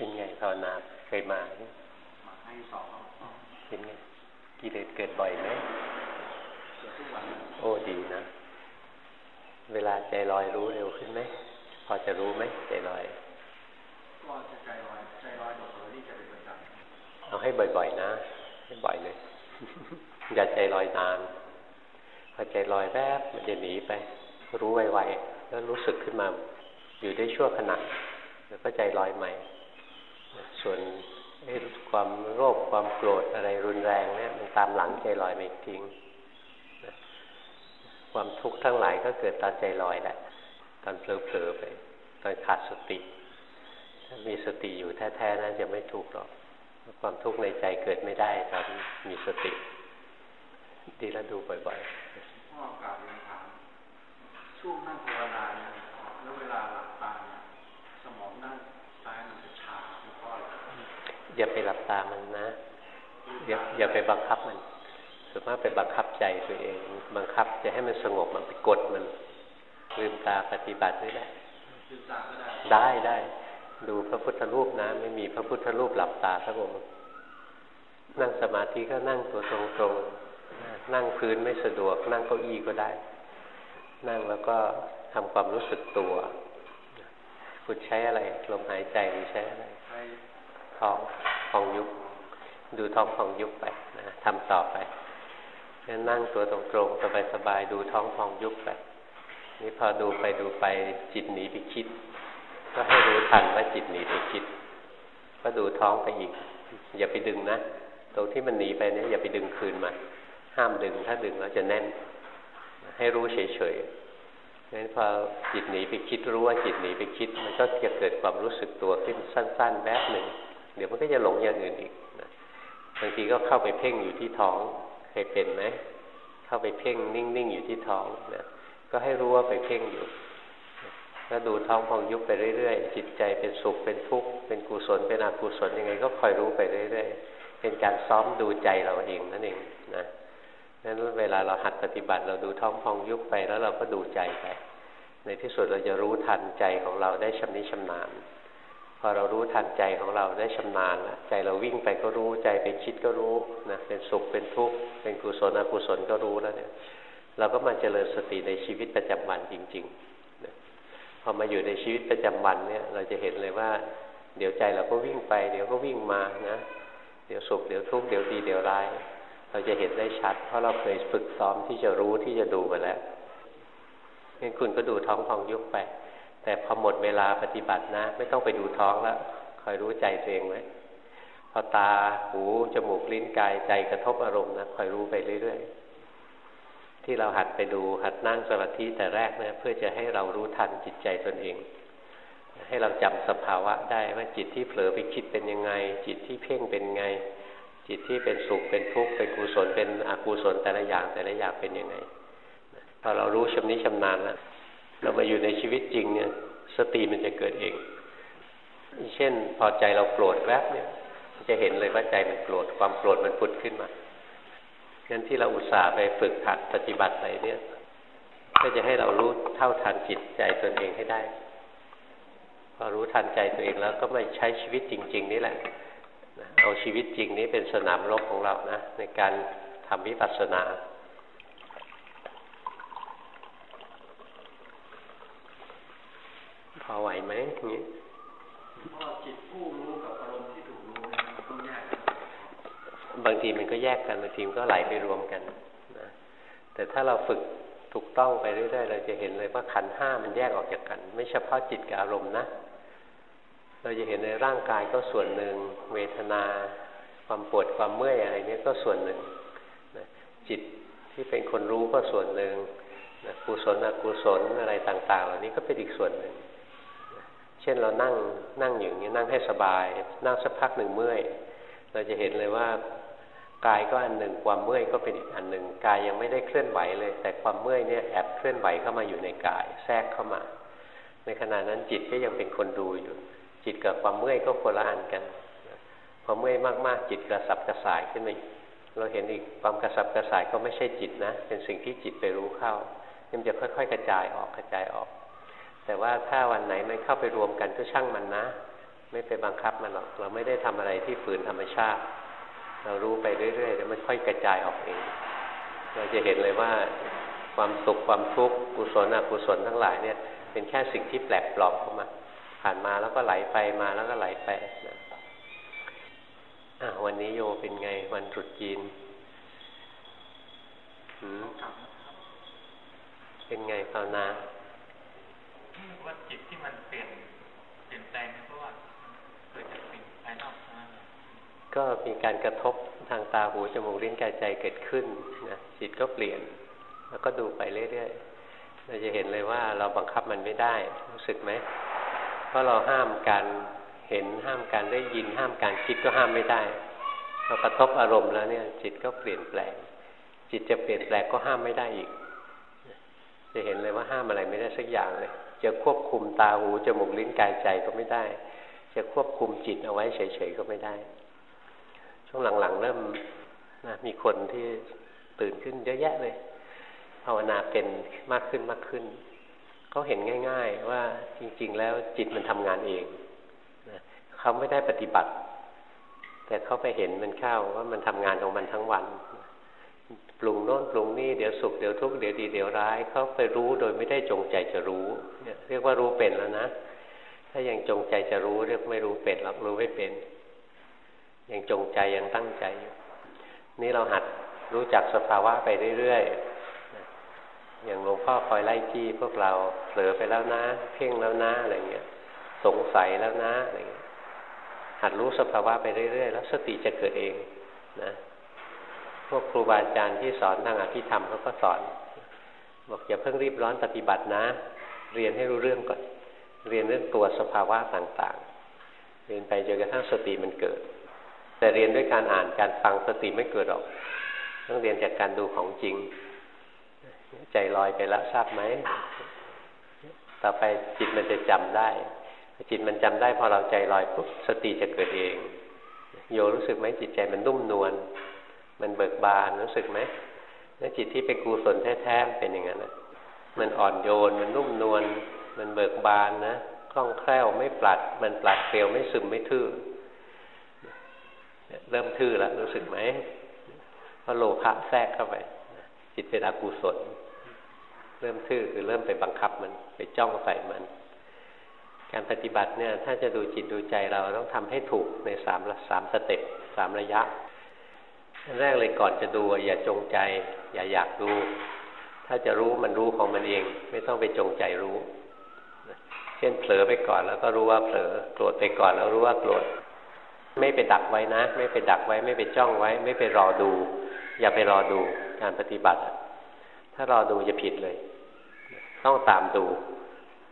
เป็นไงภาวนาเคยมามาให้สองเป็นไงกิเลสเกิดบ่อยไหมเกิดทุกวันโอ้ดีนะ เวลาใจลอยรู้เร็วขึ้นไหมพอจะรู้ไหมใจลอยก็จะใจลอยใจลอยหมดเลยที่จะเป็นประจำเอาให้บ่อยๆนะให้บ่อยเลยอย่าใจลอยนานพอใจลอยแวบมันจะหนีไป รู้ไวๆแล้วรู้สึกขึ้นมา อยู่ได้ชั่วขณะแล้วก็ใจลอยใหม่ ส่วนความโลภความโกรธอะไรรุนแรงเนี่ยมันตามหลังใจลอยไม่ทิ้งความทุกข์ทั้งหลายก็เกิดตอนใจลอยแหละตอนเผลอๆไปตอนขาดสติ ถ้ามีสติอยู่แท้ๆนะจะไม่ทุกข์หรอกความทุกข์ในใจเกิดไม่ได้ตอนมีสติ ดีแล้วดูบ่อยๆพ่อกลับเรียนถามช่วงนั่งภาวนาเนี่ยแล้วเวลาหลับตาสมองนั่งซ้ายมันจะชาเพราะอะไร อย่าไปหลับตามันนะอย่าอย่าไปบังคับมันส่วนมากไปบังคับใจตัวเอง บังคับจะให้มันสงบมันไปกดมันลืมตาปฏิบัติได้ได้ได้ ดูพระพุทธรูปนะ ไม่มีพระพุทธรูปหลับตาสักองค์นั่งสมาธิก็นั่งตัวตรงๆ นั่งพื้นไม่สะดวก นั่งเก้าอี้ก็ได้ นั่งแล้วก็ทำความรู้สึกตัว คุณใช้อะไรลมหายใจหรือใช้อะไร ท้องฟองยุบดูท้องฟองยุบไปนะทำต่อไปนั่งตัวตรงๆสบายๆดูท้องพองยุบไปนี่พอดูไปดูไปจิตหนีไปคิด ก็ให้รู้ทันว่าจิตหนีไปคิด ก็ดูท้องไปอีก อย่าไปดึงนะตรงที่มันหนีไปเนี่ยอย่าไปดึงคืนมาห้ามดึงถ้าดึงแล้วจะแน่น ให้รู้เฉยๆงั้นพอจิตหนีไปคิดรู้ว่าจิตหนีไปคิด มันก็จะเกิดความรู้สึกตัวขึ้นสั้น ๆ แวบหนึ่ง เดี๋ยวมันก็จะหลงอย่างอื่นอีกบางทีก็เข้าไปเพ่งอยู่ที่ท้องเคยเป็นไหมเข้าไปเพ่งนิ่งๆอยู่ที่ท้องนะก็ให้รู้ว่าไปเพ่งอยู่ก็ดูท้องพองยุบไปเรื่อยๆจิตใจเป็นสุขเป็นทุกข์เป็นกุศลเป็นอกุศลยังไง ก็คอยรู้ไปเรื่อยๆเป็นการซ้อมดูใจเราเองนั่นเองนะนั้นเวลาเราหัดปฏิบัติเราดูท้องพองยุบไปแล้วเราก็ดูใจไปในที่สุดเราจะรู้ทันใจของเราได้ชำนิชำนาญ พอเรารู้ทันใจของเราได้ชำนาญแล้วใจเราวิ่งไปก็รู้ใจไปคิดก็รู้นะเป็นสุขเป็นทุกข์เป็นกุศลอกุศลก็รู้แล้วเนี่ย เราก็มาเจริญสติในชีวิตประจำวันจริงๆนะพอมาอยู่ในชีวิตประจำวันเนี่ย เราจะเห็นเลยว่า เดี๋ยวใจเราก็วิ่งไป เดี๋ยวก็วิ่งมานะ เดี๋ยวสุขเดี๋ยวทุกข์เดี๋ยวดีเดี๋ยวร้าย เราจะเห็นได้ชัด เพราะเราเคยฝึกซ้อมที่จะรู้ที่จะดูมาแล้วงั้นคุณก็ดูท้องพองยุบไป แต่พอหมดเวลาปฏิบัตินะ ไม่ต้องไปดูท้องแล้วคอยรู้ใจตัวเองไว้พอตาหูจมูกลิ้นกายใจกระทบอารมณ์นะคอยรู้ไปเรื่อยๆที่เราหัดไปดูหัดนั่งสมาธิแต่แรกนะเพื่อจะให้เรารู้ทันจิตใจตนเอง ให้เราจำสภาวะได้ว่าจิตที่เผลอไปคิดเป็นยังไง จิตที่เพ่งเป็นไง จิตที่เป็นสุขเป็นทุกข์เป็นกุศลเป็นอกุศลแต่ละอย่างแต่ละอย่างเป็นยังไงพอเรารู้ชำนิชำนาญแล้ว เรามาอยู่ในชีวิตจริงเนี่ย สติมันจะเกิดเอง เช่น พอใจเราโกรธแวบเนี่ยจะเห็นเลยว่าใจมันโกรธความโกรธมันพุดขึ้นมางั้นที่เราอุตส่าห์ไปฝึกหัดปฏิบัติอะไรเนี่ยก็จะให้เรารู้เท่าทันจิตใจตนเองให้ได้ พอรู้ทันใจตัวเองแล้วก็มาใช้ชีวิตจริง ๆ นี่แหละเอาชีวิตจริงนี้เป็นสนามรบของเรานะ ในการทำวิปัสสนาพ อไหวไหมอย่างนี้จิตผู้รู้กับอารมณ์ที่ถูกรู้ต้องแยกบางทีมันก็แยกกันบางทีมันก็ไหลไปรวมกันนะแต่ถ้าเราฝึกถูกต้องไปเรื่อยๆเราจะเห็นเลยว่าขันห้ามันแยกออกจากกัน ไม่เฉพาะจิตกับอารมณ์นะ เราจะเห็นในร่างกายก็ส่วนหนึ่ง เวทนา ความปวดความเมื่อยอะไรนี้ก็ส่วนหนึ่งนะจิตที่เป็นคนรู้ก็ส่วนหนึ่งนะกุศลอกุศลอะไรต่าง ๆ เหล่านี้ก็เป็นอีกส่วนหนึ่ง เช่นเรานั่งนั่งอย่างนี้นั่งให้สบาย นั่งสักพักหนึ่งเมื่อย เราจะเห็นเลยว่ากายก็อันหนึ่งความเมื่อยก็เป็นอีกอันหนึ่งกายยังไม่ได้เคลื่อนไหวเลย แต่ความเมื่อยเนี่ยแอบเคลื่อนไหวเข้ามาอยู่ในกาย แทรกเข้ามา ในขณะนั้นจิตก็ยังเป็นคนดูอยู่ จิตกับความเมื่อยก็คนละอันกันพอเมื่อยมากๆจิตกระสับกระส่ายขึ้นมาเราเห็นอีกความกระสับกระส่ายก็ไม่ใช่จิตนะ เป็นสิ่งที่จิตไปรู้เข้ามันจะค่อย ๆ กระจายออกกระจายออก แต่ว่าถ้าวันไหนมันเข้าไปรวมกันก็ช่างมันนะ ไม่ไปบังคับมันหรอก เราไม่ได้ทำอะไรที่ฝืนธรรมชาติ เรารู้ไปเรื่อยๆแล้วมันค่อยกระจายออกเอง เราจะเห็นเลยว่าความสุขความทุกข์กุศลอกุศลทั้งหลายเนี่ย เป็นแค่สิ่งที่แปลกปลอมเข้ามา ผ่านมาแล้วก็ไหลไปมาแล้วก็ไหลไปนะวันนี้โยเป็นไงวันตรุษจีนเป็นไงภาวนา ว่าจิตที่มันเปลี่ยนเปลี่ยนแปลงเพราะว่าเกิดจากสิ่งภายนอกก็มีการกระทบทางตาหูจมูกลิ้นกายใจเกิดขึ้นนะจิตก็เปลี่ยน แล้วก็ดูไปเรื่อยๆเราจะเห็นเลยว่าเราบังคับมันไม่ได้รู้สึกไหมเพราะเราห้ามการเห็นห้ามการได้ยินห้ามการคิดก็ห้ามไม่ได้พอกระทบอารมณ์แล้วเนี่ย จิตก็เปลี่ยนแปลง จิตจะเปลี่ยนแปลงก็ห้ามไม่ได้อีก จะเห็นเลยว่าห้ามอะไรไม่ได้สักอย่างเลย จะควบคุมตาหูจมูกลิ้นกายใจก็ไม่ได้ จะควบคุมจิตเอาไว้เฉยๆก็ไม่ได้ ช่วงหลังๆ เริ่มนะมีคนที่ตื่นขึ้นเยอะแยะเลย ภาวนาเป็นมากขึ้นมากขึ้นเขาเห็นง่าย ๆ ว่าจริง ๆ แล้วจิตมันทำงานเองนะเขาไม่ได้ปฏิบัติ แต่เขาไปเห็นมันเข้าว่ามันทำงานของมันทั้งวัน ปรุงโน้นปรุงนี่เดี๋ยวสุขเดี๋ยวทุกข์เดี๋ยวดีเดี๋ยวร้ายเขาไปรู้โดยไม่ได้จงใจจะรู้เนี่ยเรียกว่ารู้เป็นแล้วนะ ถ้ายังจงใจจะรู้เรียกไม่รู้เป็นหรอกรู้ไม่เป็น ยังจงใจยังตั้งใจอยู่นี่เราหัดรู้จักสภาวะไปเรื่อยๆอย่างหลวงพ่อคอยไล่จี้พวกเราเผลอไปแล้วนะ เพ่งแล้วนะอะไรเงี้ยสงสัยแล้วนะอะไรเงี้ยหัดรู้สภาวะไปเรื่อยๆ แล้วสติจะเกิดเอง พวกครูบาอาจารย์ที่สอนทางอภิธรรมเขาก็สอน บอกอย่าเพิ่งรีบร้อนปฏิบัตินะ เรียนให้รู้เรื่องก่อน เรียนเรื่องตัวสภาวะต่างๆ เรียนไปจนกระทั่งสติมันเกิด แต่เรียนด้วยการอ่านการฟังสติไม่เกิดหรอก ต้องเรียนจากการดูของจริง ใจลอยไปแล้วทราบไหม ต่อไปจิตมันจะจำได้จิตมันจำได้พอเราใจลอยปุ๊บสติจะเกิดเอง โยรู้สึกไหมจิตใจมันนุ่มนวล มันเบิกบานรู้สึกไหมแล้วจิตที่เป็นกุศลแท้ๆเป็นอย่างนั้นนะมันอ่อนโยน มันนุ่มนวล มันเบิกบานนะ คล่องแคล่วไม่ปลัด มันปลัดเปลียวไม่ซึมไม่ทื่อ เริ่มทื่อแล้วรู้สึกไหมเพอโลภะแทรกเข้าไป จิตเป็นอกุศล เริ่มทื่อคือเริ่มไปบังคับมัน ไปจ้องใส่มัน การปฏิบัติเนี่ย ถ้าจะดูจิตดูใจเราต้องทำให้ถูกในสามสามสเต็ปสามระยะ แรกเลยก่อนจะดูอย่าจงใจ อย่าอยากดู ถ้าจะรู้มันรู้ของมันเอง ไม่ต้องไปจงใจรู้ เช่นเผลอไปก่อนแล้วก็รู้ว่าเผลอโกรธไปก่อนแล้วรู้ว่าโกรธไม่ไปดักไว้นะ ไม่ไปดักไว้ ไม่ไปจ้องไว้ ไม่ไปรอดู อย่าไปรอดูการปฏิบัติ ถ้ารอดูจะผิดเลย ต้องตามดู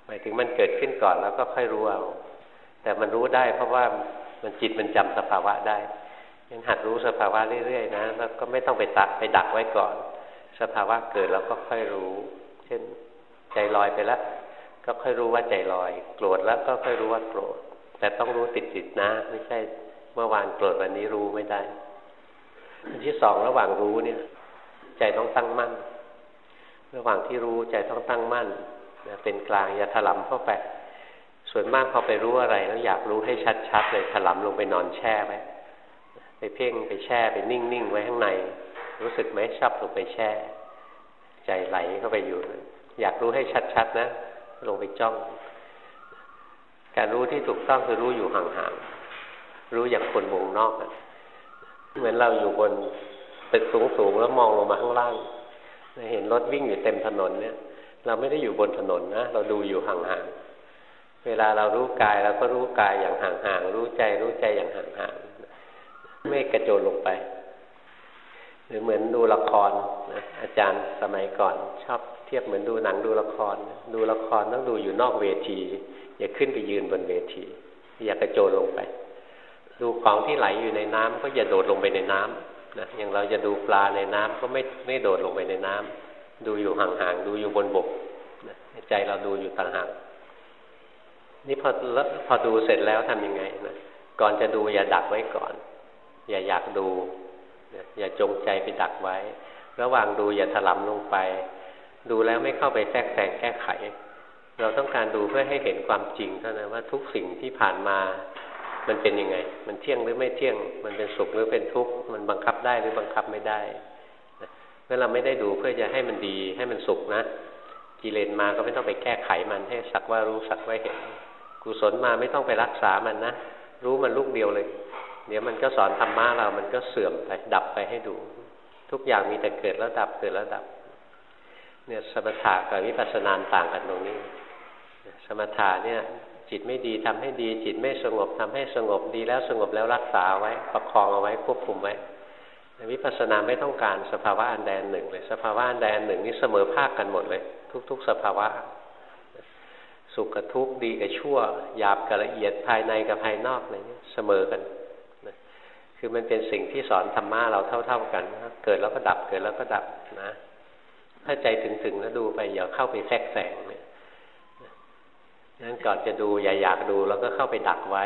หมายถึงมันเกิดขึ้นก่อนแล้วก็ค่อยรู้เอาแต่มันรู้ได้เพราะว่ามันจิตมันจำสภาวะได้ ยังหัดรู้สภาวะเรื่อยๆนะแล้วก็ไม่ต้องไปตักไปดักไว้ก่อน สภาวะเกิดแล้วก็ค่อยรู้ เช่นใจลอยไปแล้วก็ค่อยรู้ว่าใจลอย โกรธแล้วก็ค่อยรู้ว่าโกรธ แต่ต้องรู้ติดๆนะ ไม่ใช่เมื่อวานโกรธวันนี้รู้ไม่ได้อันที่สองระหว่างรู้เนี่ย ใจต้องตั้งมั่น ระหว่างที่รู้ใจต้องตั้งมั่นนะเป็นกลางอย่าถลำเข้าไปส่วนมากพอไปรู้อะไรแล้วอยากรู้ให้ชัดๆเลยถลำลงไปนอนแช่ไว้ ไปเพ่งไปแช่ไปนิ่งๆไว้ข้างใน รู้สึกไหมชับลงไปแช่ ใจไหลเข้าไปอยู่ อยากรู้ให้ชัดๆ นะ ลงไปจ้อง การรู้ที่ถูกต้องคือรู้อยู่ห่างๆ รู้อย่างคนวงนอกเหมือนเราอยู่บนตึกสูงๆแล้วมองลงมาข้างล่างเห็นรถวิ่งอยู่เต็มถนนเนี่ย เราไม่ได้อยู่บนถนนนะ เราดูอยู่ห่างๆ เวลาเรารู้กายเราก็รู้กายอย่างห่างๆ รู้ใจรู้ใจอย่างห่างๆ ไม่กระโจนลงไป หรือเหมือนดูละครนะอาจารย์สมัยก่อน ชอบเทียบเหมือนดูหนังดูละคร ดูละครต้องดูอยู่นอกเวที อย่าขึ้นไปยืนบนเวที อย่ากระโจนลงไป ดูของที่ไหลอยู่ในน้ำก็อย่าโดดลงไปในน้ำนะอย่างเราจะดูปลาในน้ำก็ไม่ไม่โดดลงไปในน้ำดูอยู่ห่างๆดูอยู่บนบกนะใจเราดูอยู่ต่างหากนี่พอพอดูเสร็จแล้วทำยังไงนะก่อนจะดูอย่าดักไว้ก่อน อย่าอยากดูอย่าจงใจไปดักไว้ ระหว่างดูอย่าถลำลงไป ดูแล้วไม่เข้าไปแทรกแซงแก้ไข เราต้องการดูเพื่อให้เห็นความจริงเท่านั้นว่าทุกสิ่งที่ผ่านมา มันเป็นยังไง มันเที่ยงหรือไม่เที่ยง มันเป็นสุขหรือเป็นทุกข์ มันบังคับได้หรือบังคับไม่ได้เมื่อเราไม่ได้ดูเพื่อจะให้มันดีให้มันสุขนะ กิเลสมาก็ไม่ต้องไปแก้ไขมันให้สักว่ารู้สักว่าเห็น กุศลมาไม่ต้องไปรักษามันนะ รู้มันลูกเดียวเลย เดี๋ยวมันก็สอนธรรมะเรา มันก็เสื่อมไป ดับไปให้ดู ทุกอย่างมีแต่เกิดแล้วดับ เกิดแล้วดับ เนี่ยสมถะกับวิปัสสนาต่างกันตรงนี้ สมถะเนี่ย จิตไม่ดีทำให้ดี จิตไม่สงบทำให้สงบดีแล้วสงบแล้วรักษาไว้ ประคองเอาไว้ควบคุมไว้วิปัสสนาไม่ต้องการสภาวะอันใดอันหนึ่งเลย สภาวะอันใดอันหนึ่งนี่เสมอภาคกันหมดเลย ทุก ๆ สภาวะ สุขกับทุกข์ดีกับชั่วหยาบกับละเอียดภายในกับภายนอกอะไรเนี่ยเสมอกัน คือมันเป็นสิ่งที่สอนธรรมะเราเท่า ๆกัน เกิดแล้วก็ดับ เกิดแล้วก็ดับนะ ถ้าใจถึงๆแล้วดูไปอย่าเข้าไปแทรกแซงเนี่ยนั้นก่อนจะดูอย่าอยากดูแล้วก็เข้าไปดักไว้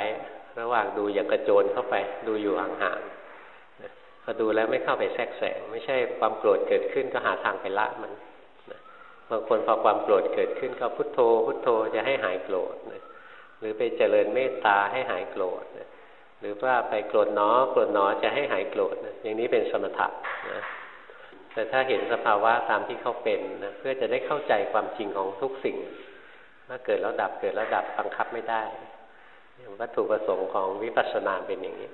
ระหว่างดูอย่ากระโจนเข้าไป ดูอยู่ห่างๆพอดูแล้วไม่เข้าไปแทรกแซงไม่ใช่ความโกรธเกิดขึ้นก็หาทางไปละมันบางคนพอความโกรธเกิดขึ้นก็พุทโธ พุทโธจะให้หายโกรธหรือไปเจริญเมตตาให้หายโกรธ หรือว่าไปโกรธหนอโกรธหนอจะให้หายโกรธอย่างนี้เป็นสมถะนะแต่ถ้าเห็นสภาวะตามที่เขาเป็นนะเพื่อจะได้เข้าใจความจริงของทุกสิ่งว่าเกิดแล้วดับเกิดแล้วดับบังคับไม่ได้วัตถุประสงค์ของวิปัสสนาเป็นอย่างนี้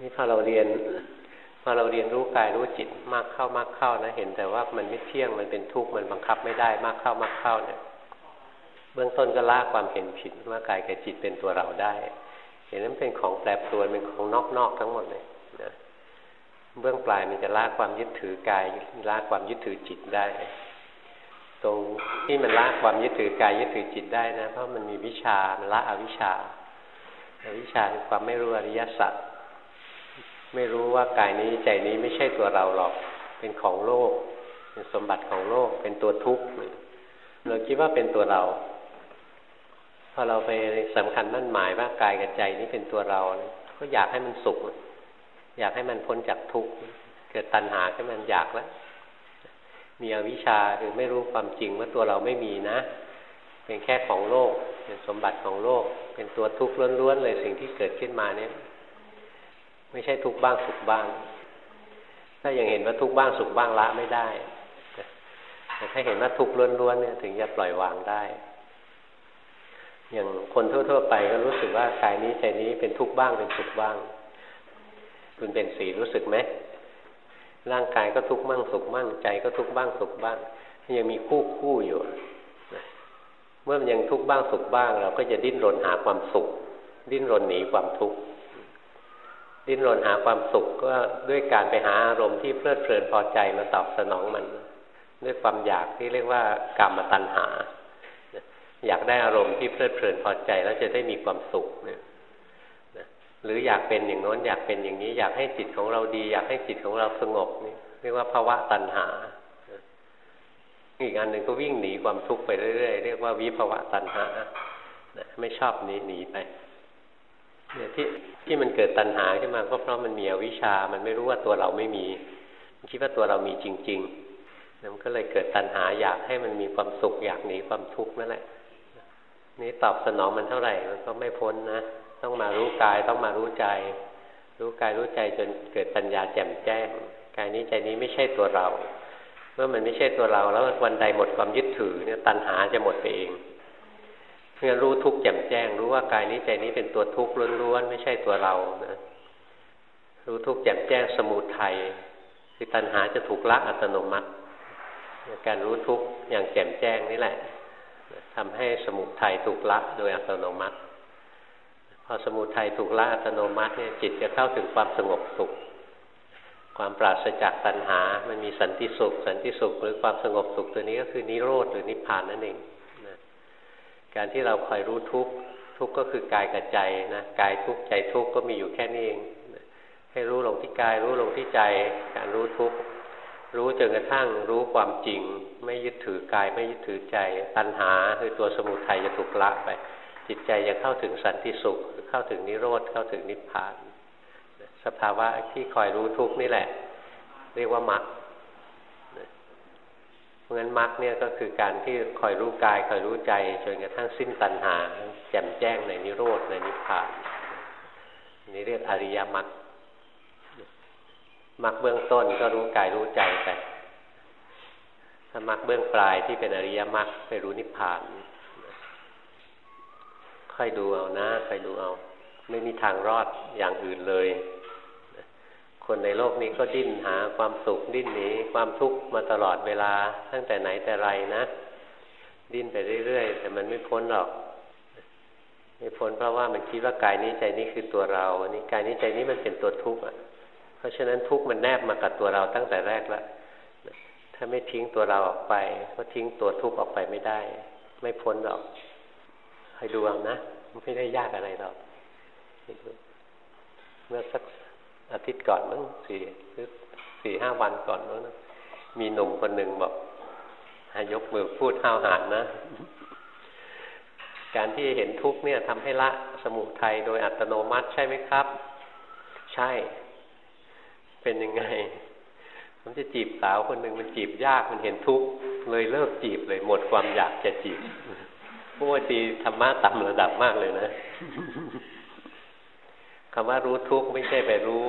นี่พอเราเรียนพอเราเรียนรู้กายรู้จิตมากเข้ามากเข้านะ เห็นแต่ว่ามันไม่เที่ยงมันเป็นทุกข์มันบังคับไม่ได้มากเข้ามากเข้าเนี่ยเบื้องต้นก็ละความเห็นผิดว่ากายกับจิตเป็นตัวเราได้ ห็นนั้นเป็นของแปรปรวนเป็นของนอกๆทั้งหมดเลยนะเบื้องปลายมันจะละความยึดถือกายละความยึดถือจิตได้ ตรงที่มันละความยึดถือกายยึดถือจิตได้นะเพราะมันมีวิชามันละอวิชาอวิชาคือความไม่รู้อริยสัจไม่รู้ว่ากายนี้ใจนี้ไม่ใช่ตัวเราหรอก เป็นของโลก เป็นสมบัติของโลก เป็นตัวทุกข์เราคิดว่าเป็นตัวเรา พอเราไปสำคัญมั่นหมายว่ากายกับใจนี้เป็นตัวเรา ก็อยากให้มันสุข อยากให้มันพ้นจากทุกข์ เกิดตัณหาขึ้นมันอยากแล้ว มีอวิชชาคือไม่รู้ความจริงว่าตัวเราไม่มีนะ เป็นแค่ของโลก เป็นสมบัติของโลก เป็นตัวทุกข์ล้วนๆเลยสิ่งที่เกิดขึ้นมาเนี่ย ไม่ใช่ทุกข์บ้างสุขบ้าง ถ้ายังเห็นว่าทุกข์บ้างสุขบ้างละไม่ได้แต่ถ้าเห็นว่าทุกข์ล้วนๆเนี่ย ถึงจะปล่อยวางได้ อย่างคนทั่ว ๆ ไปก็รู้สึกว่ากายนี้ใจนี้เป็นทุกข์บ้างเป็นสุขบ้าง คุณเป็นสีรู้สึกไหมร่างกายก็ทุกข์บ้างสุขบ้างใจก็ทุกข์บ้างสุขบ้างยังมีคู่คู่อยู่เมื่อมันยังทุกข์บ้างสุขบ้าง เราก็จะดิ้นรนหาความสุข ดิ้นรนหนีความทุกข์ดิ้นรนหาความสุขก็ด้วยการไปหาอารมณ์ที่เพลิดเพลินพอใจมาตอบสนองมัน ด้วยความอยากที่เรียกว่ากรรมตัณหา อยากได้อารมณ์ที่เพลิดเพลินพอใจแล้วจะได้มีความสุขเนี่ยหรืออยากเป็นอย่างโน้นอยากเป็นอย่างนี้ อยากให้จิตของเราดี อยากให้จิตของเราสงบนี่เรียกว่าภาวะตัณหา อีกอันหนึ่งก็วิ่งหนีความทุกข์ไปเรื่อยๆเรียกว่าวิภาวะตัณหาไม่ชอบหนีหนีไปเนี่ยที่ที่มันเกิดตัณหาขึ้นมาก็เพราะมันมีอวิชา มันไม่รู้ว่าตัวเราไม่มีมันคิดว่าตัวเรามีจริงๆมันก็เลยเกิดตัณหาอยากให้มันมีความสุขอยากหนีความทุกข์นั่นแหละ นี่ตอบสนองมันเท่าไหร่ มันก็ไม่พ้นนะ ต้องมารู้กายต้องมารู้ใจ รู้กายรู้ใจจนเกิดปัญญาแจ่มแจ้งกายนี้ใจนี้ไม่ใช่ตัวเรา เมื่อมันไม่ใช่ตัวเรา แล้ววันใดหมดความยึดถือเนี่ยตัณหาจะหมดไปเองเพื่อรู้ทุกข์แจ่มแจ้ง รู้ว่ากายนี้ใจนี้เป็นตัวทุกข์ล้วนๆไม่ใช่ตัวเรานะรู้ทุกข์แจ่มแจ้งสมุทัยคือตัณหาจะถูกละอัตโนมัติ การรู้ทุกข์อย่างแจ่มแจ้งนี่แหละ ทำให้สมุทัยถูกละโดยอัตโนมัติ พอสมุทัยถูกละอัตโนมัติเนี่ยจิตจะเข้าถึงความสงบสุข ความปราศจากตัณหา มันมีสันติสุข สันติสุข หรือความสงบสุขตัวนี้ก็คือนิโรธหรือนิพพานนั่นเองการที่เราคอยรู้ทุกทุกก็คือกายกับใจนะกายทุกใจทุกก็มีอยู่แค่นี้เองให้รู้ลงที่กายรู้ลงที่ใจ การรู้ทุกข รู้จนกระทั่งรู้ความจริง ไม่ยึดถือกายไม่ยึดถือใจ ตัณหาคือตัวสมุทัยจะถูกละไป จิตใจจะเข้าถึงสันติสุข เข้าถึงนิโรธเข้าถึงนิพพาน สภาวะที่คอยรู้ทุกข์นี่แหละ เรียกว่ามรรคเพราะงั้นมรรคเนี่ยก็คือการที่คอยรู้กายคอยรู้ใจจนกระทั่งสิ้นตัณหา แจ่มแจ้งในนิโรธในนิพพานนี่เรียกอริยมรรค มรรคเบื้องต้นก็รู้กายรู้ใจไปถ้ามรรคเบื้องปลายที่เป็นอริยมรรคไปรู้นิพพาน ค่อยดูเอานะค่อยดูเอา ไม่มีทางรอดอย่างอื่นเลย คนในโลกนี้ก็ดิ้นหาความสุขดิ้นหนีความทุกข์มาตลอดเวลาตั้งแต่ไหนแต่ไรนะ ดิ้นไปเรื่อยๆ แต่มันไม่พ้นหรอกไม่พ้นเพราะว่ามันคิดว่ากายนี้ใจนี้คือตัวเราอันนี้กายนี้ใจนี้มันเป็นตัวทุกข์อะ ราะฉะนั้นทุกข์มันแนบมากับตัวเราตั้งแต่แรกแล้วถ้าไม่ทิ้งตัวเราออกไป ก็ทิ้งตัวทุกข์ออกไปไม่ได้ ไม่พ้นหรอกให้ดูเอานะไม่ได้ยากอะไรหรอกเมื่อสักอาทิตย์ก่อนมั้งสี่หรือสี่ห้าวันก่อนมั้งมีหนุ่มคนหนึ่งบอกหายกมือพูดห้าวหาญนะ การที่เห็นทุกข์เนี่ยทำให้ละสมุทัยโดยอัตโนมัติใช่ไหมครับ ใช่ เป็นยังไง ผมจะจีบสาวคนหนึ่งมันจีบยากมันเห็นทุกข์เลยเลิกจีบเลยหมดความอยากจะจีบพวกทีธรรมะต่ำระดับมากเลยนะคำว่ารู้ทุกข์ไม่ใช่ไปรู้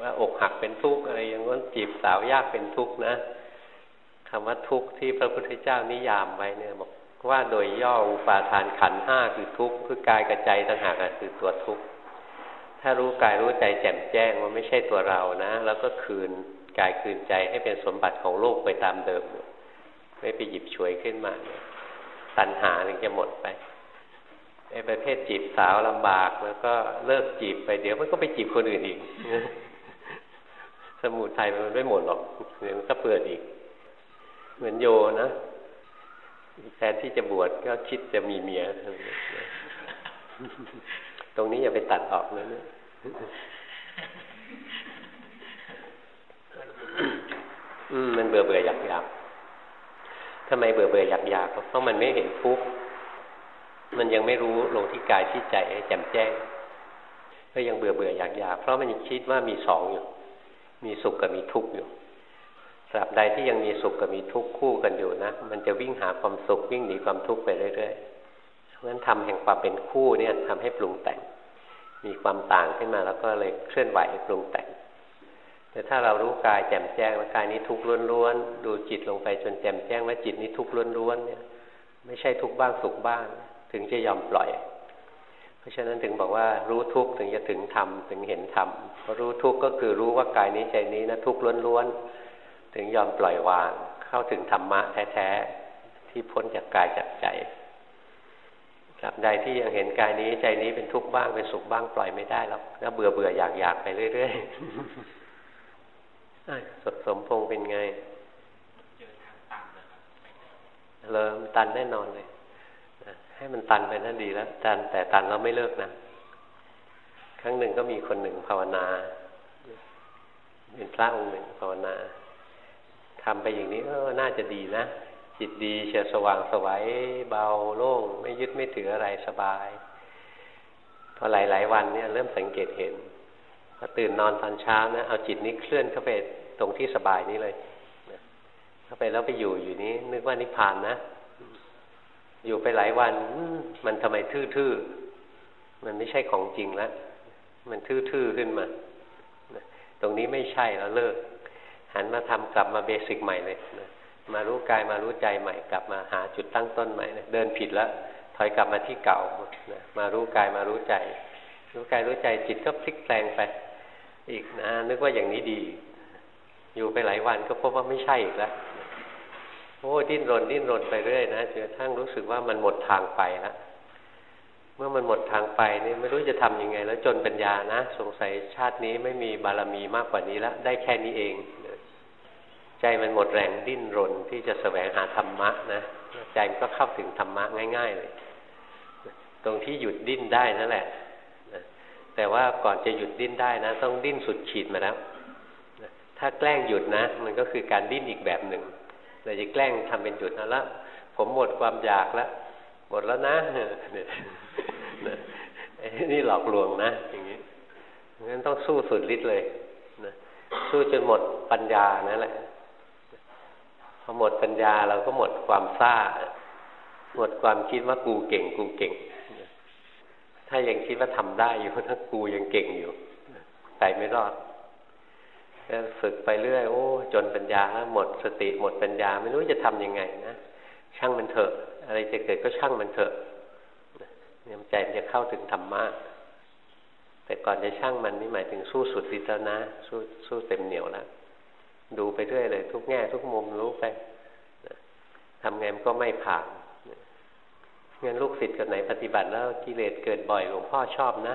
ว่าอกหักเป็นทุกข์อะไรอย่างนั้นจีบสาวยากเป็นทุกข์นะคำว่าทุกข์ที่พระพุทธเจ้านิยามไว้เนี่ยบอกว่าโดยย่ออุปาทานขันห้าคือทุกข์คือกายกับใจต่างหากคือตัวทุกข์ ถ้ารู้กายรู้ใจแจ่มแจ้งว่าไม่ใช่ตัวเรานะ แล้วก็คืนกายคืนใจให้เป็นสมบัติของโลกไปตามเดิม ไม่ไปหยิบฉวยขึ้นมาตัณหาถึงจะหมดไปไอ้ประเภทจีบสาวลำบากแล้วก็เลิกจีบไปเดี๋ยวมันก็ไปจีบคนอื่นอีก สมุทัยมันไม่หมดหรอกเดี๋ยวมันก็เปิดอีก เหมือนโยนะแทนที่จะบวชก็คิดจะมีเมีย ตรงนี้อย่าไปตัดออกนะเนี่ยอืมมันเบื่อเบื่ออยากอยากทำไมเบื่อเบื่ออยากอยากเพราะมันไม่เห็นทุกข์มันยังไม่รู้ลงที่กายที่ใจแจ่มแจ้ง ก็ยังเบื่อเบื่ออยากอยากเพราะมันยังคิดว่ามีสองอยู่ มีสุขกับมีทุกข์อยู่ตราบใดที่ยังมีสุขกับมีทุกข์คู่กันอยู่นะ มันจะวิ่งหาความสุขวิ่งหนีความทุกข์ไปเรื่อยๆเพ ราะฉะนั้นทำแห่งความเป็นคู่เนี่ยทำให้ปรุงแต่ง มีความต่างขึ้นมาแล้วก็เลยเคลื่อนไหวปรุงแต่ง แต่ถ้าเรารู้กายแจ่มแจ้งว่ากายนี้ทุกข์ล้วนๆดูจิตลงไปจนแจ่มแจ้งว่าจิตนี้ทุกข์ล้วนๆเนี่ย ไม่ใช่ทุกข์บ้างสุขบ้าง ถึงจะยอมปล่อย เพราะฉะนั้นถึงบอกว่ารู้ทุกข์ถึงจะถึงธรรมถึงเห็นธรรมเพราะรู้ทุกข์ก็คือรู้ว่ากายนี้ใจนี้นะทุกข์ล้วนๆถึงยอมปล่อยวาง เข้าถึงธรรมะแท้ๆที่พ้นจากกายจากใจ ตราบใดที่ยังเห็นกายนี้ใจนี้เป็นทุกข์บ้างเป็นสุขบ้างปล่อยไม่ได้หรอกแล้วเบื่อเบื่ออยากอยากไปเรื่อยๆสดสมพงเป็นไงเจอทางตันเลยครับเริ่มตันแน่นอนเลยให้มันตันไปนั่นดีแล้วตันแต่ตันเราไม่เลิกนะครั้งหนึ่งก็มีคนหนึ่งภาวนา เป็นพระองค์หนึ่งภาวนาทำไปอย่างนี้เออน่าจะดีนะ จิตดีเฉียสว่างสวัยเบาโล่ง ไม่ยึดไม่ถืออะไรสบายพอหลาย ๆ วันเนี่ยเริ่มสังเกตเห็นพอตื่นนอนตอนเช้านะเอาจิตนี้เคลื่อนเข้าไปตรงที่สบายนี้เลยเข้าไปแล้วไปอยู่อยู่นี้ นึกว่านิพพานนะอยู่ไปหลายวันมันทำไมทื่อๆมันไม่ใช่ของจริงแล้วมันทื่อๆขึ้นมาตรงนี้ไม่ใช่แล้วเลิก หันมาทำกลับมาเบสิกใหม่เลย มารู้กายมารู้ใจใหม่กลับมาหาจุดตั้งต้นใหม่เดินผิดแล้วถอยกลับมาที่เก่ามารู้กายมารู้ใจ รู้กายรู้ใจจิตก็พลิกแปลงไป อีกนะนึกว่าอย่างนี้ดี อยู่ไปหลายวันก็พบว่าไม่ใช่อีกแล้วโอ้ดิ้นรนดิ้นรนไปเรื่อยนะจนกระทั่งรู้สึกว่ามันหมดทางไปแล้วเมื่อมันหมดทางไปนี่ไม่รู้จะทํำยังไง แล้วจนปัญญานะ สงสัยชาตินี้ไม่มีบารมีมากกว่านี้แล้วได้แค่นี้เอง ใจมันหมดแรงดิ้นรนที่จะแสวงหาธรรมะนะใจมันก็เข้าถึงธรรมะง่าย ๆ เลย ตรงที่หยุดดิ้นได้นั่นแหละแต่ว่าก่อนจะหยุดดิ้นได้นะ ต้องดิ้นสุดขีดมาแล้วถ้าแกล้งหยุดนะ มันก็คือการดิ้นอีกแบบหนึ่งเราจะแกล้งทำเป็นหยุดนะแล้วผมหมดความอยากแล้วหมดแล้วนะนี่หลอกลวงนะ อย่างนี้งั้นต้องสู้สุดฤทธิ์เลยนะสู้จนหมดปัญญานั่นแหละ พอหมดปัญญาเราก็หมดความซ่า หมดความคิดว่ากูเก่งกูเก่ง ถ้ายังคิดว่าทำได้อยู่ถ้ากูยังเก่งอยู่ไปไม่รอดก็ฝึกไปเรื่อยโอ้ จนปัญญาแล้วหมดสติหมดปัญญา ไม่รู้จะทํำยังไงนะช่างมันเถอะ อะไรจะเกิดก็ช่างมันเถอะเนี่ยใจมันจะเข้าถึงธรรมะแต่ก่อนจะช่างมันนี่หมายถึงสู้สุดฤทธิ์แล้วนะสู้สู้เต็มเหนียวแล้ว ดูไปเรื่อยเลย ทุกแง่ทุกมุมรู้ไปทำไงมันก็ไม่ผ่านงั้นลูกศิษย์คนไหนปฏิบัติแล้วกิเลสเกิดบ่อยหลวงพ่อชอบนะ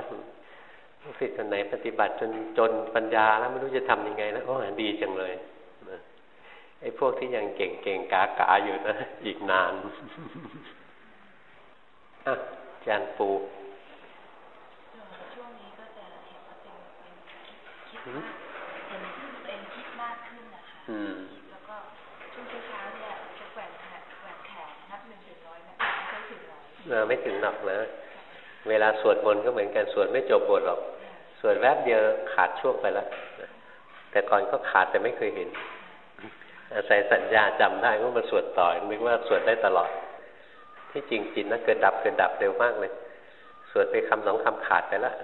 ลูกศิษย์คนไหนปฏิบัติจนจนปัญญาแล้วไม่รู้จะทํำยังไงแล้วโอ้ดีจังเลยไอ้พวกที่ยังเก่งเก่งกากาอยู่นะอีกนานอะจานปูช่วงนี้ก็จะเห็นว่าเป็นเป็นคิดมากเห็นตัวเองคิดมากขึ้นนะคะ แล้วก็ช่วงเช้าเนี่ยจะแกว่งแขนแกว่งแขนนับหนึ่งถึงร้อยนะไม่ค่อยถึงร้อยเออไม่ถึงหนักนะ เวลาสวดมนต์ก็เหมือนกันสวดไม่จบบทหรอก สวดแวบเดียวขาดช่วงไปแล้ว แต่ก่อนก็ขาดแต่ไม่เคยเห็น อาศัยสัญญาจำได้ก็มาสวดต่อนึกว่าสวดได้ตลอด ที่จริงจิตนะเกิดดับเกิดดับเร็วมากเลย สวดไปคำสองคำขาดไปแล้ว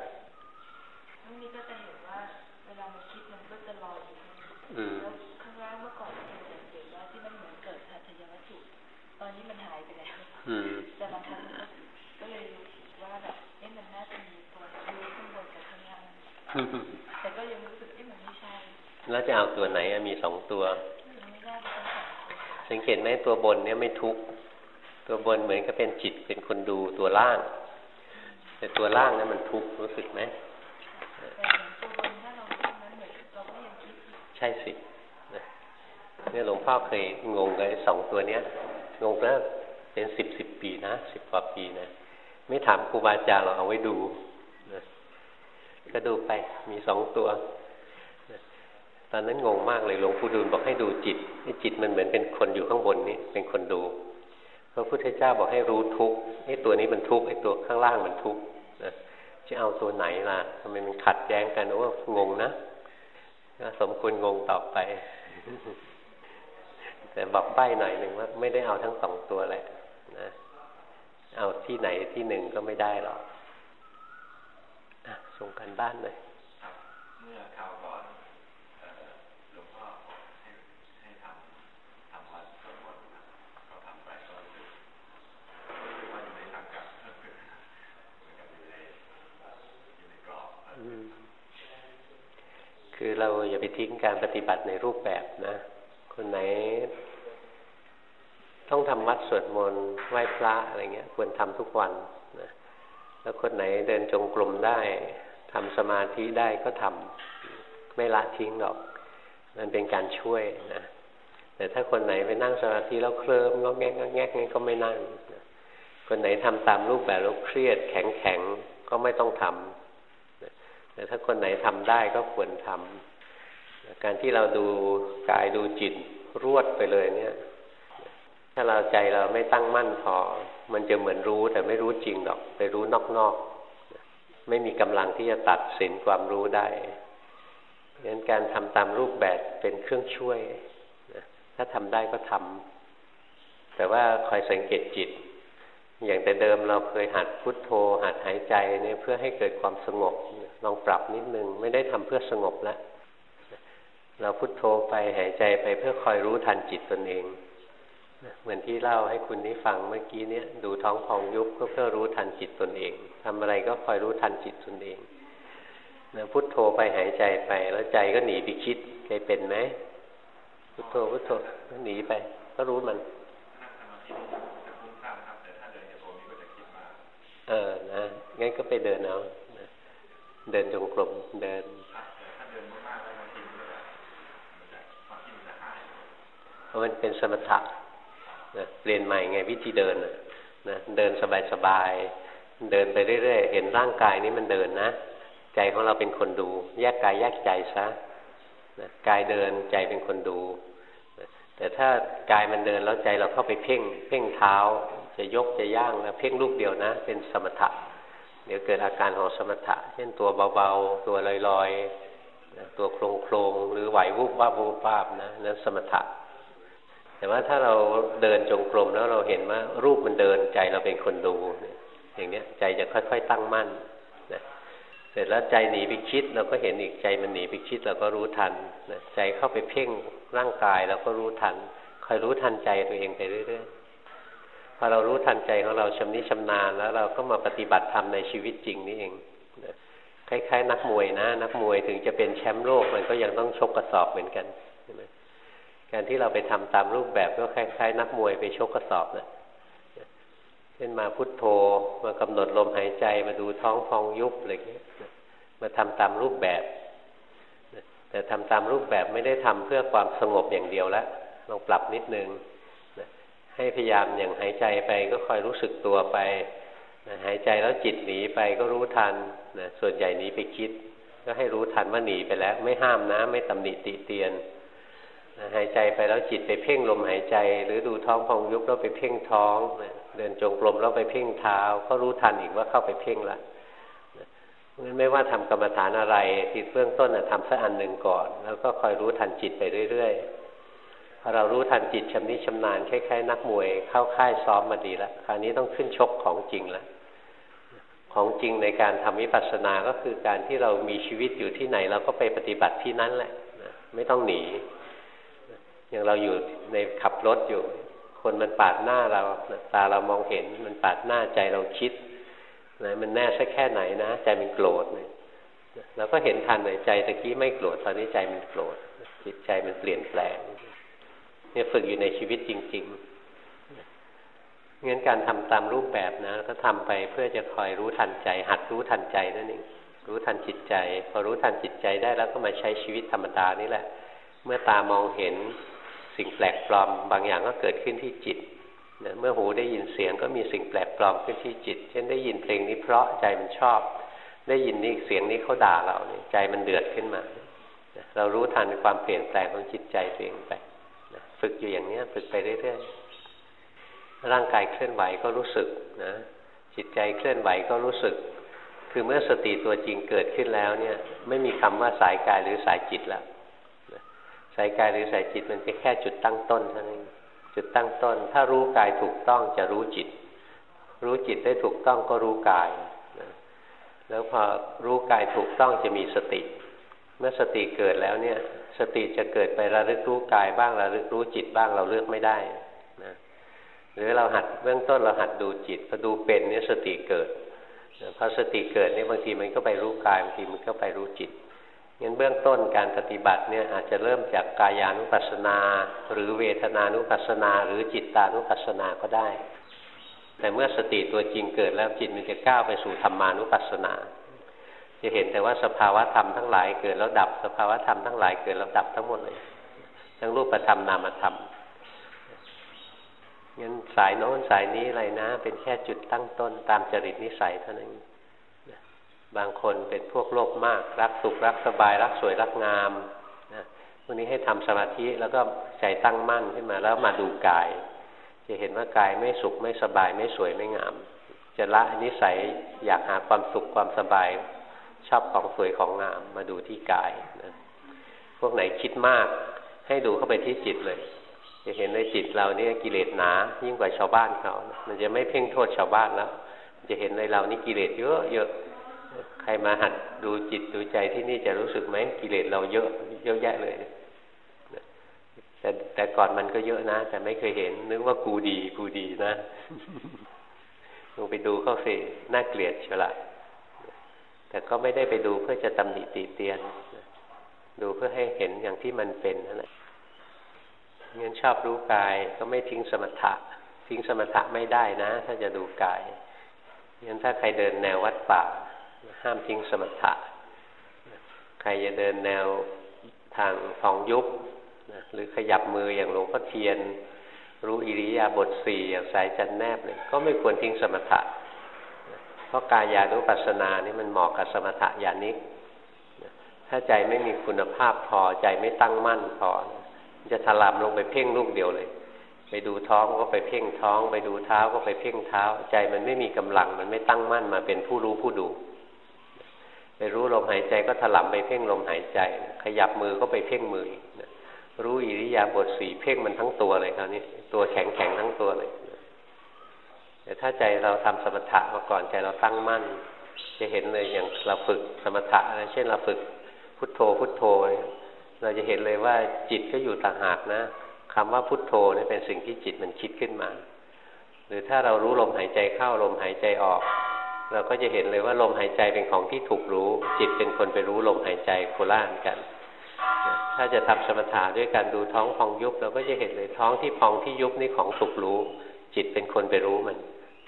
นี่ก็จะเห็นว่าเวลามั แต่บางครั้งก็เลยรู้ว่าแบบเอ๊ะมันน่าจะมีตัวรู้ข้างบนกับข้างล่างแต่ก็ยังรู้สึกเอ๊ะมันไม่ใช่ แล้วจะเอาตัวไหนมีสองตัวสังเกตไหมตัวบนเนี่ยไม่ทุกตัวบนเหมือนกับเป็นจิตเป็นคนดูตัวล่าง แต่ตัวล่างนั้นมันทุกรู้สึกไหมใช่สิเนี่ยหลวงพ่อเคยงงกับสองตัวเนี้ยงงแล้ว เป็นสิบสิบปีนะสิบกว่าปีนะ ไม่ถามครูบาอาจารย์เราเอาไว้ดูนะก็ดูไปมีสองตัวตอนนั้นงงมากเลยหลวงปู่ดูลบอกให้ดูจิตไอ้จิตมันเหมือนเป็นคนอยู่ข้างบนนี้เป็นคนดูพระพุทธเจ้าบอกให้รู้ทุกไอ้ตัวนี้มันทุกไอ้ตัวข้างล่างมันทุกนะจะเอาตัวไหนล่ะทำไมมันขัดแย้งกันโอ้งงนะสมควรงงต่อไป แต่บอกใบ้หน่อยหนึ่งว่า ไม่ได้เอาทั้งสองตัวแหละ ที่ไหนที่หนึ่งก็ไม่ได้หรอกส่งกันบ้านหน่อยเมื่อคราวก่อนคือเราอย่าไปทิ้งการปฏิบัติในรูปแบบนะ คนไหน ต้องทำวัดสวดมนต์ไหว้พระอะไรเงี้ย ควรทำทุกวันนะแล้วคนไหนเดินจงกรมได้ทำสมาธิได้ก็ทำไม่ละทิ้งหรอก มันเป็นการช่วยนะแต่ถ้าคนไหนไปนั่งสมาธิแล้วเคลิ้มก็แงกแงกงี้ก็ไม่นั่งคนไหนทำตามรูปแบบแล้วเครียดแข็งแข็งก็ไม่ต้องทำแต่ถ้าคนไหนทำได้ก็ควรทำการที่เราดูกายดูจิตรวดไปเลยเนี่ย ถ้าเราใจเราไม่ตั้งมั่นพอ มันจะเหมือนรู้แต่ไม่รู้จริงหรอก ไปรู้นอกๆ ไม่มีกำลังที่จะตัดสินความรู้ได้ดังนั้นการทำตามรูปแบบเป็นเครื่องช่วย ถ้าทำได้ก็ทำ แต่ว่าคอยสังเกตจิต อย่างแต่เดิมเราเคยหัดพุทโธ หัดหายใจเนี่ยเพื่อให้เกิดความสงบ ลองปรับนิดนึง ไม่ได้ทำเพื่อสงบแล้ว เราพุทโธไปหายใจไปเพื่อคอยรู้ทันจิตตนเอง เหมือนที่เล่าให้คุณนี้ฟังเมื่อกี้เนี้ยดูท้องพองยุบก็เพื่อรู้ทันจิตตนเองทำอะไรก็คอยรู้ทันจิตตนเองนะพุทโธไปหายใจไป แล้วใจก็หนีไปคิดเคยเป็นไหมพุทโธพุทโธก็หนีไป ก็รู้มันเออนะงั้นก็ไปเดินเอาเดินจงกรมเดินเพราะมันเป็นสมถะ นะเปลี่ยนใหม่ไงวิธีเดินนะเดินสบายๆเดินไปเรื่อยๆ เห็นร่างกายนี้มันเดินนะ ใจของเราเป็นคนดู แยกกายแยกใจซะนะกายเดินใจเป็นคนดูแต่ถ้ากายมันเดินแล้วใจเราเข้าไปเพ่ง เพ่งเท้า จะยกจะย่างนะเพ่งลูกเดียวนะ เป็นสมถะเดี๋ยวเกิดอาการของสมถะ เช่นตัวเบาๆ ตัวลอยๆนะตัวโครงโครงหรือไหววุบวาบวุบวาบนะนั่นสมถะ แต่ว่าถ้าเราเดินจงกรมแล้วเราเห็นว่ารูปมันเดินใจเราเป็นคนดู อย่างเนี้ยใจจะค่อย ๆ ตั้งมั่นนะเสร็จแล้วใจหนีไปคิดเราก็เห็นอีกใจมันหนีไปคิดเราก็รู้ทันนะใจเข้าไปเพ่งร่างกายเราก็รู้ทันคอยรู้ทันใจตัวเองไปเรื่อยๆพอเรารู้ทันใจของเราชำนิชำนาญแล้วเราก็มาปฏิบัติธรรมในชีวิตจริงนี่เองคล้ายๆ นักมวยนะ นักมวยถึงจะเป็นแชมป์โลกมันก็ยังต้องชกกระสอบเหมือนกัน การที่เราไปทำตามรูปแบบก็คล้ายๆ นักมวยไปชกกระสอบนะเช่นมาพุทโธมากำหนดลมหายใจมาดูท้องฟองยุบอะไรเงี้ยมาทำตามรูปแบบ แต่ทำตามรูปแบบไม่ได้ทำเพื่อความสงบอย่างเดียวแล้วลองปรับนิดนึงให้พยายามอย่างหายใจไปก็คอยรู้สึกตัวไปหายใจแล้วจิตหนีไปก็รู้ทันนะส่วนใหญ่หนีไปคิด ก็ให้รู้ทันว่าหนีไปแล้ว ไม่ห้ามนะ ไม่ตำหนิติเตียน หายใจไปแล้วจิตไปเพ่งลมหายใจ หรือดูท้องพองยุบแล้วไปเพ่งท้องเดินจงกรมแล้วไปเพ่งเท้า ก็รู้ทันอีกว่าเข้าไปเพ่งละงั้นไม่ว่าทำกรรมฐานอะไรทีเบื้องต้นทำสักอันหนึ่งก่อน แล้วก็คอยรู้ทันจิตไปเรื่อยๆพอเรารู้ทันจิตชำนิชำนาญคล้ายๆนักมวยเข้าค่ายซ้อมมาดีแล้วคราวนี้ต้องขึ้นชกของจริงแล้วของจริงในการทำวิปัสสนาก็คือการที่เรามีชีวิตอยู่ที่ไหน เราก็ไปปฏิบัติที่นั้นแหละ ไม่ต้องหนี อย่างเราอยู่ในขับรถอยู่ คนมันปาดหน้าเราตาเรามองเห็น มันปาดหน้าใจเราคิดนะมันแน่สักแค่ไหนนะ ใจมันโกรธเลยเราก็เห็นทันเลยใจตะกี้ไม่โกรธตอนนี้ใจมันโกรธจิตใจมันเปลี่ยนแปลงเนี่ยฝึกอยู่ในชีวิตจริงๆงั้นการทำตามรูปแบบนะก็ทำไปเพื่อจะคอยรู้ทันใจ หัดรู้ทันใจนั่นเองรู้ทันจิตใจ พอรู้ทันจิตใจได้แล้วก็มาใช้ชีวิตธรรมดานี่แหละ เมื่อตามองเห็น สิ่งแปลกปลอม บางอย่างก็เกิดขึ้นที่จิตนะเมื่อหูได้ยินเสียงก็มีสิ่งแปลกปลอมขึ้นที่จิต เช่นได้ยินเพลงนี้เพราะใจมันชอบ ได้ยินนี่เสียงนี้เขาด่าเราเนี่ยใจมันเดือดขึ้นมา เรารู้ทันความเปลี่ยนแปลงของจิตใจตัวเองไปฝึกอยู่อย่างนี้ฝึกไปเรื่อยๆร่างกายเคลื่อนไหวก็รู้สึกนะจิตใจเคลื่อนไหวก็รู้สึก คือเมื่อสติตัวจริงเกิดขึ้นแล้วเนี่ย ไม่มีคำว่าสายกายหรือสายจิตแล้ว สายกายหรือสายจิตมันเป็นแค่จุดตั้งต้นเท่านั้นจุดตั้งต้น ถ้ารู้กายถูกต้องจะรู้จิต รู้จิตได้ถูกต้องก็รู้กายแล้วพอรู้กายถูกต้องจะมีสติ เมื่อสติเกิดแล้วเนี่ย สติจะเกิดไประลึกรู้กายบ้างระลึกรู้จิตบ้างเราเลือกไม่ได้นะหรือเราหัดเบื้องต้นเราหัดดูจิตพอดูเป็นเนี่ยสติเกิดพอสติเกิดเนี่ยบางทีมันก็ไปรู้กายบางทีมันก็ไปรู้จิต งั้นเบื้องต้นการปฏิบัติเนี่ยอาจจะเริ่มจากกายานุปัสสนา หรือเวทนานุปัสสนา หรือจิตตานุปัสสนาก็ได้ แต่เมื่อสติตัวจริงเกิดแล้วจิตมันจะก้าวไปสู่ธรรมานุปัสสนา จะเห็นแต่ว่าสภาวะธรรมทั้งหลายเกิดแล้วดับสภาวะธรรมทั้งหลายเกิดแล้วดับทั้งหมดเลย ทั้งรูปธรรมนามธรรมงั้นสายโน้นสายนี้อะไรนะ เป็นแค่จุดตั้งต้นตามจริตนิสัยเท่านั้น บางคนเป็นพวกโลภมาก รักสุขรักสบาย รักสวยรักงามนะพวกนี้ให้ทำสมาธิแล้วก็ใจตั้งมั่นขึ้นมาแล้วมาดูกาย จะเห็นว่ากายไม่สุขไม่สบายไม่สวยไม่งาม จะละนิสัยอยากหาความสุขความสบาย ชอบของสวยของงามมาดูที่กายนะพวกไหนคิดมาก ให้ดูเข้าไปที่จิตเลย จะเห็นในจิตเราเนี่ยกิเลสหนา ยิ่งกว่าชาวบ้านเขา มันจะไม่เพ่งโทษชาวบ้านแล้ว จะเห็นในเรานี่กิเลสเยอะเยอะ ใครมาหัดดูจิตดูใจที่นี่จะรู้สึกไหมกิเลสเราเยอะเยอะแยะเลยแต่แต่ก่อนมันก็เยอะนะ แต่ไม่เคยเห็น นึกว่ากูดี กูดีนะลงไปดูเข้าสิน่าเกลียดเชียวละแต่ก็ไม่ได้ไปดูเพื่อจะตำหนิตีเตียน ดูเพื่อให้เห็นอย่างที่มันเป็นนั่นแหละงั้นชอบรู้กายก็ไม่ทิ้งสมถะ ทิ้งสมถะไม่ได้นะ ถ้าจะดูกายงั้นถ้าใครเดินแนววัดป่า ห้ามทิ้งสมถะ ใครจะเดินแนวทางฟองยุบหรือขยับมืออย่างหลวงพ่อเทียน รู้อิริยาบถสี่อย่างสายจันแนบเลยก็ไม่ควรทิ้งสมถะ เพราะกายานุปัสสนานี่มันเหมาะกับสมถะญาณิก ถ้าใจไม่มีคุณภาพพอใจไม่ตั้งมั่นพอ จะถลำลงไปเพ่งลูกเดียวเลย ไปดูท้องก็ไปเพ่งท้อง ไปดูเท้าก็ไปเพ่งเท้า ใจมันไม่มีกำลังมันไม่ตั้งมั่นมาเป็นผู้รู้ผู้ดู ไปรู้ลมหายใจก็ถลำไปเพ่งลมหายใจ ขยับมือก็ไปเพ่งมือรู้อิริยาบถสี่เพ่งมันทั้งตัวเลยคราวนี้ตัวแข็งแข็งทั้งตัวเลยแต่ถ้าใจเราทำสมถะมาก่อนใจเราตั้งมั่น จะเห็นเลยอย่างเราฝึกสมถะอะไรเช่นเราฝึกพุทโธพุทโธ เราจะเห็นเลยว่าจิตก็อยู่ต่างหากนะคำว่าพุทโธนี่เป็นสิ่งที่จิตมันคิดขึ้นมา หรือถ้าเรารู้ลมหายใจเข้าลมหายใจออก เราก็จะเห็นเลยว่าลมหายใจเป็นของที่ถูกรู้ จิตเป็นคนไปรู้ลมหายใจโคล่านกัน ถ้าจะทำสมถะด้วยการดูท้องพองยุบ เราก็จะเห็นเลยท้องที่พองที่ยุบนี่ของถูกรู้ จิตเป็นคนไปรู้มัน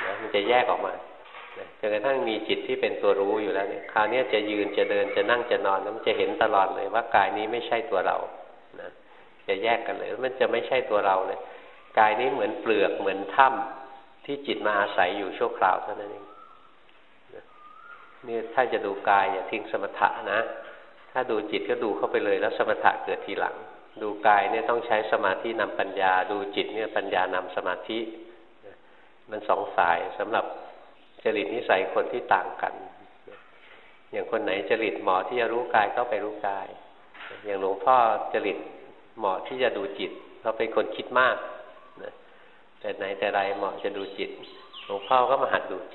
นะมันจะแยกออกมาจนกระทั่งมีจิตที่เป็นตัวรู้อยู่แล้วเนี่ยคราวนี้จะยืนจะเดินจะนั่งจะนอนมันจะเห็นตลอดเลยว่ากายนี้ไม่ใช่ตัวเรานะจะแยกกันเลยมันจะไม่ใช่ตัวเราเลยกายนี้เหมือนเปลือกเหมือนถ้ำที่จิตมาอาศัยอยู่ชั่วคราวเท่านั้นเอง นี่ถ้าจะดูกายอย่าทิ้งสมถะนะ ถ้าดูจิตก็ดูเข้าไปเลยแล้วสมถะเกิดทีหลัง ดูกายเนี่ยต้องใช้สมาธินำปัญญา ดูจิตเนี่ยปัญญานำสมาธิ มันสองสายสำหรับจริตนิสัยคนที่ต่างกัน อย่างคนไหนจริตเหมาะที่จะรู้กายก็ไปรู้กาย อย่างหลวงพ่อจริตเหมาะที่จะดูจิตเราเป็นคนคิดมากแต่ไหนแต่ไรเหมาะจะดูจิต หลวงพ่อก็มาหัดดูจิต